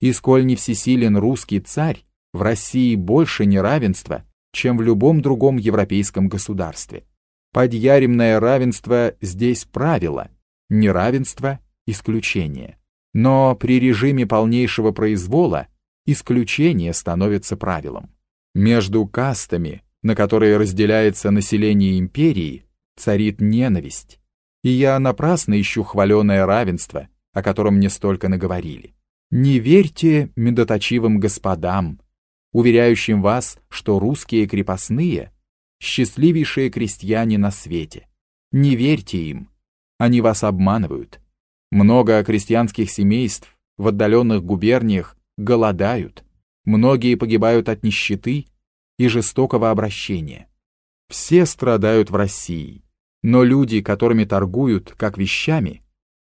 И сколь не всесилен русский царь, в России больше неравенства, чем в любом другом европейском государстве. Подъяремное равенство здесь правило, неравенство – исключение. Но при режиме полнейшего произвола исключение становится правилом. Между кастами, на которые разделяется население империи, царит ненависть. И я напрасно ищу хваленое равенство, о котором мне столько наговорили. Не верьте медоточивым господам, уверяющим вас, что русские крепостные — счастливейшие крестьяне на свете. Не верьте им, они вас обманывают. Много крестьянских семейств в отдаленных губерниях голодают, многие погибают от нищеты и жестокого обращения. Все страдают в России, но люди, которыми торгуют как вещами,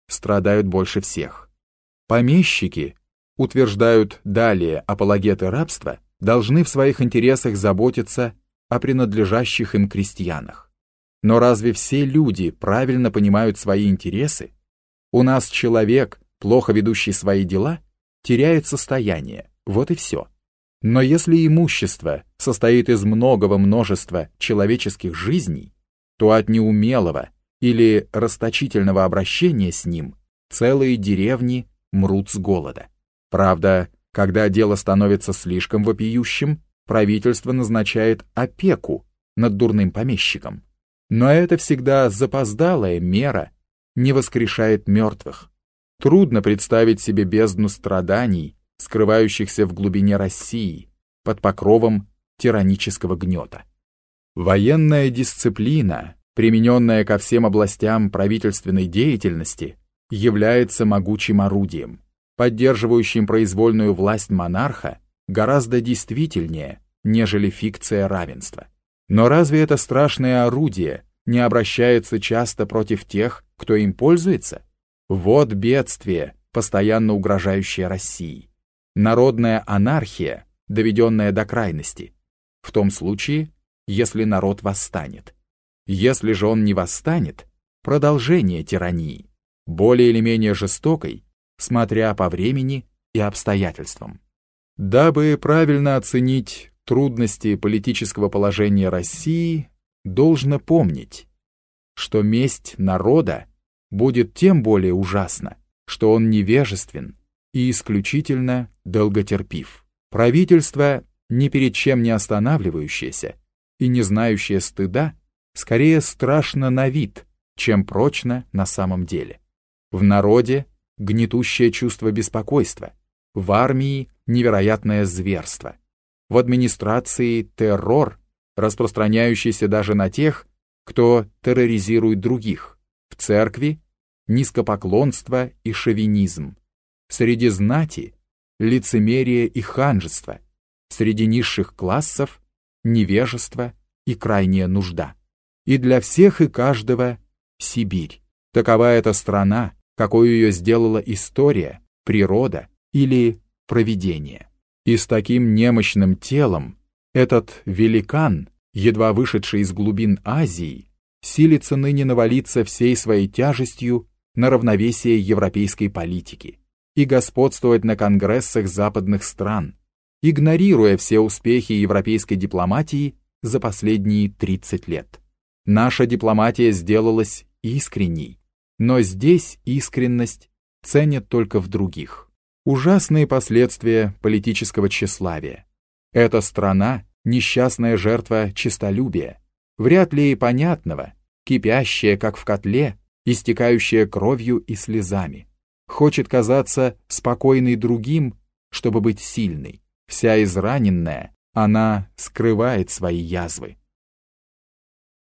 страдают больше всех. Помещики, утверждают далее апологеты рабства, должны в своих интересах заботиться о принадлежащих им крестьянах. Но разве все люди правильно понимают свои интересы? У нас человек, плохо ведущий свои дела, теряет состояние, вот и все. Но если имущество состоит из многого множества человеческих жизней, то от неумелого или расточительного обращения с ним целые деревни мрут с голода. Правда, когда дело становится слишком вопиющим, правительство назначает опеку над дурным помещиком. Но это всегда запоздалая мера, не воскрешает мертвых. Трудно представить себе бездну страданий, скрывающихся в глубине России, под покровом тиранического гнета. Военная дисциплина, примененная ко всем областям правительственной деятельности, является могучим орудием, поддерживающим произвольную власть монарха гораздо действительнее, нежели фикция равенства. Но разве это страшное орудие не обращается часто против тех, кто им пользуется? Вот бедствие, постоянно угрожающее России. Народная анархия, доведенная до крайности. В том случае, если народ восстанет. Если же он не восстанет, продолжение тирании, более или менее жестокой, смотря по времени и обстоятельствам. Дабы правильно оценить трудности политического положения России, должно помнить, что месть народа будет тем более ужасна, что он невежествен и исключительно долготерпив. Правительство, ни перед чем не останавливающееся и не знающее стыда, скорее страшно на вид, чем прочно на самом деле. В народе гнетущее чувство беспокойства, в армии невероятное зверство, в администрации террор, распространяющийся даже на тех, кто терроризирует других, в церкви низкопоклонство и шовинизм, среди знати лицемерие и ханжество, среди низших классов невежество и крайняя нужда. И для всех и каждого Сибирь. Такова эта страна, какой ее сделала история, природа или провидение. И с таким немощным телом этот великан, едва вышедший из глубин Азии, силится ныне навалиться всей своей тяжестью на равновесие европейской политики и господствовать на конгрессах западных стран, игнорируя все успехи европейской дипломатии за последние 30 лет. Наша дипломатия сделалась искренней, но здесь искренность ценят только в других. Ужасные последствия политического тщеславия. Эта страна – несчастная жертва честолюбия, вряд ли и понятного, кипящая, как в котле, истекающая кровью и слезами. Хочет казаться спокойной другим, чтобы быть сильной. Вся израненная, она скрывает свои язвы.